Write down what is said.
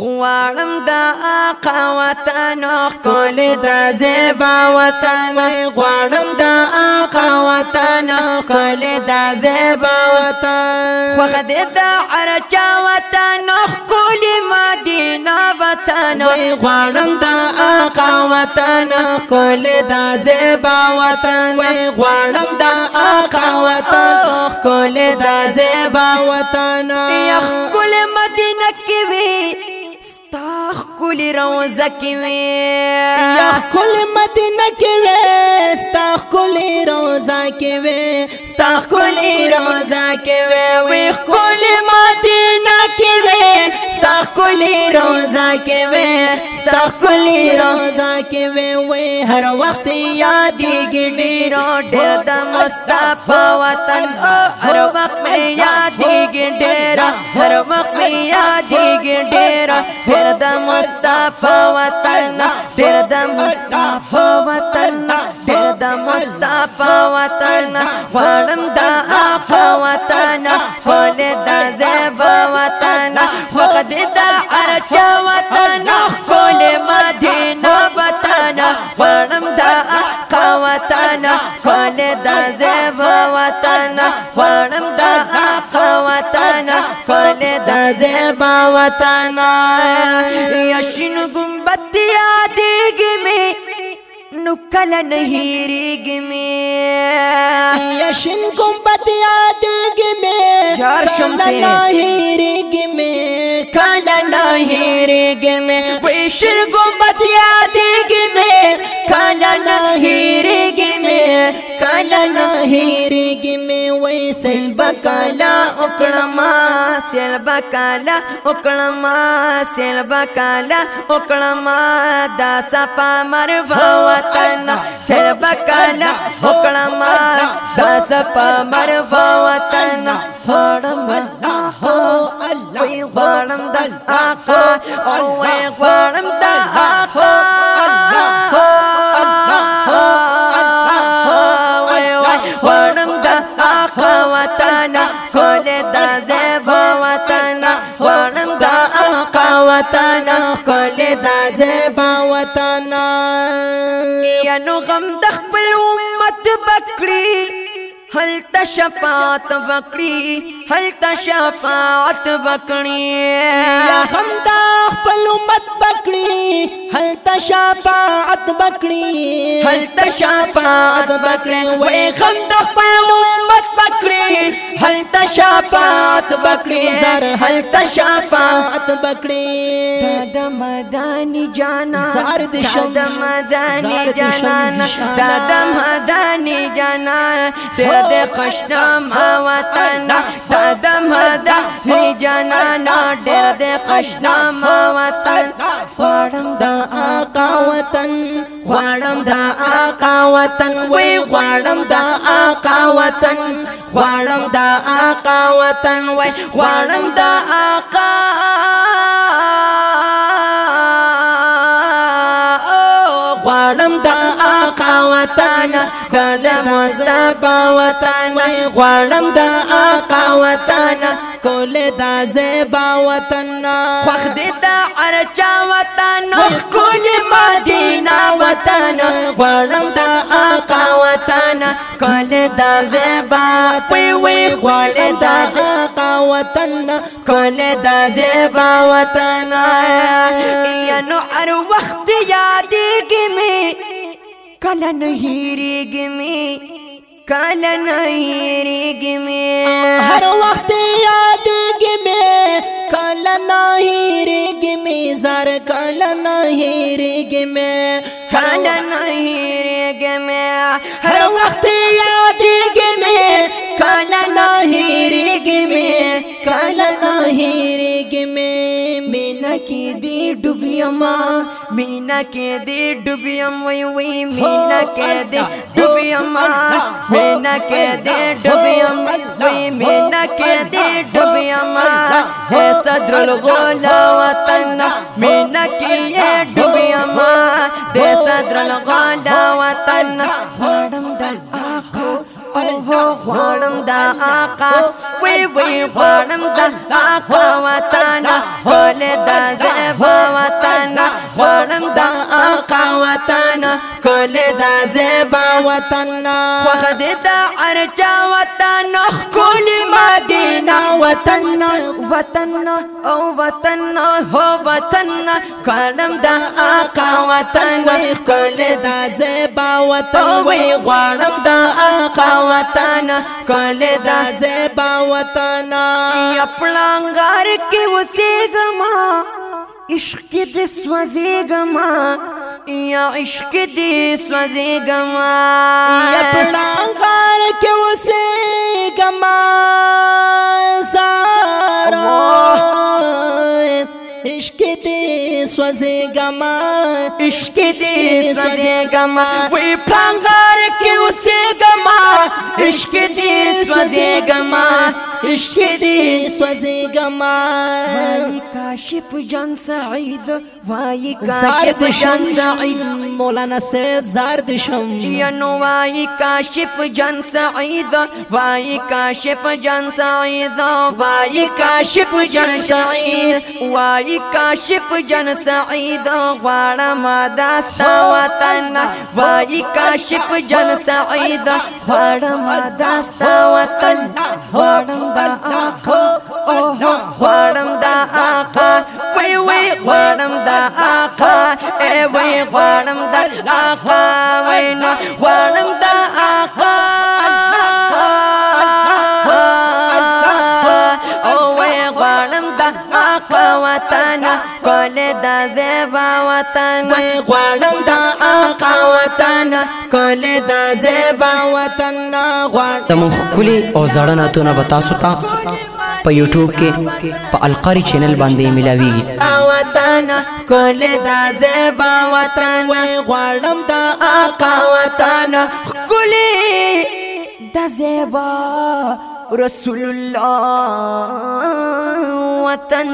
غوارم دا آقا وطن کل دا زیبا وطن غوارم دا آقا وطن کل دا زیبا وطن وخد دا عرچا وطن کل مدینہ وطن غوارم دا آقا وطن کل دا زیبا وطن غوارم دا آقا وطن کل دا زیبا وطن یخ کل مدینہ کی وی ستا خکلی روزه کی وی یا خکلی مدینه کی وی ستا خکلی روزه کی وی ستا خکلی روزه کی وی وی خکلی مدینه کی وی ستا خکلی روزه کی وی ستا خکلی روزه کی وی وی هر وخت یادېږي ډېر ډېر د مصطفی وطن ډېر ډېر د مصطفی وطن ډېر د مصطفی وطن ډېر د مصطفی وطن غړم د اپ وطن کول د زیب وطن وقد د ارچ وطن خو ولې دا زیب وطن غواړم دا حق وطن ولې دا زیب وطن یا شین ګمبد یادېږي مې نو کله نه هېرېږي مې یا شین ګمبد یادېږي مې کله نه هېرېږي مې کله نه هېرېږي مې وې شین ګمبد یادېږي مې کله نه بکالا بکالا اکڑما اکڑما سیل شا کالا اکڑ ماں شیل بہ کالا اکڑ ماں داس پا مرو بوتھ سیلبا کالا اکڑ مار پا مرو با ترم بلہ وطن کول دا زبا وطن یا نو غم د خپل امت بکړي هل تشفاعت وکړي هل تشفاعت وکړي یا غم دا خپل امت بکړي هل تشفاعت بکړي هل تشفاعت بکړي وې خم د خپل امت بکړي هل تشفاعت بکړي زر هل تشفاعت بکړي د مدانی جانا زار د شم د مدانی جانا د مدانی جانا ته د قشنا ما وطن د دې قشنام وطن غواړم د آقا وطن غواړم د آقا وطن وی غواړم د آقا وطن غواړم د آقا وطن وی غواړم د آقا غواړم د آقا وطن کله مصطفی وطن غواړم د آقا وطن کول دا زیبا وطن خوخ دې دا ارچا وطن کول مدینه وطن غوارم دا آقا وطن کول دا زیبا وی وی غړ دا آقا وطن کول دا زیبا وطن یا نو هر وخت یادېږي می کله نه هېرېږي می کله نه هېرېږي می هر وخت یاد کل نه هیریږي می زار کل نه هیریږي می کل نه هیریږي می هر وخت یادېږي می کل نه هیریږي می کل نه هیریږي می مینا کی دی ڈوبیم مینا کی دی ڈوبیم وی وی مینا کی دی ڈوبیم مینا کی دی ڈوبیم وی مینا کی دی ڈوبیم ہے صدر الغول وطن مینا کی یہ ڈوبیم دے صدر الغول وطن وارم دا آقا وارم دا آقا وی وی وارم دا آقا وطن غړم دا آقا وطن کول دا زیبا وطن خوخ دې دا ارچا وطن کول مدینه وطن وطن او وطن هو وطن کړم دا آقا وطن کول دا زیبا وطن وی غړم دا آقا وطن کول دا زیبا وطن خپل انګار کې وسېګما عشق دې سوځيګا ما یا عشق دې سوځيګا ما یا پړانګار کې وسېګا ما سارا عشق دې سوځيګا ما عشق دې سوځيګا ما وې پړانګار کې وسېګا ما عشق دې سوځيګا ما عشق دی گما وائی کاشف جان سعید وائی کاشف جان سعید مولانا شن زارد شم نا سیارد نو وائی کا شیپ جن سا آئی دائی کا شیپ جن سا آئی دائی کا شیپ جن سا وائی کاشف جان سعید سا آئی دارہ ماداست وائی کاشف جان سعید آئی دارہ ماداستا وات غړم دا آقا غړم دا آقا وای وای غړم دا آقا ای وای غړم دا آقا وای نو غړم دا آقا او وای غړم دا آقا وطن کول دا زیبا وطن وای غړم دا آقا کولې دا زیبا وطن نا غواړ تم خولي او زړناتونه بتا ستا په یوټیوب کې په القاری چینل باندې ملاويږي وطن کولې دا زیبا وطن غواړم دا آقا وطن خولي دا زیبا رسول الله وطن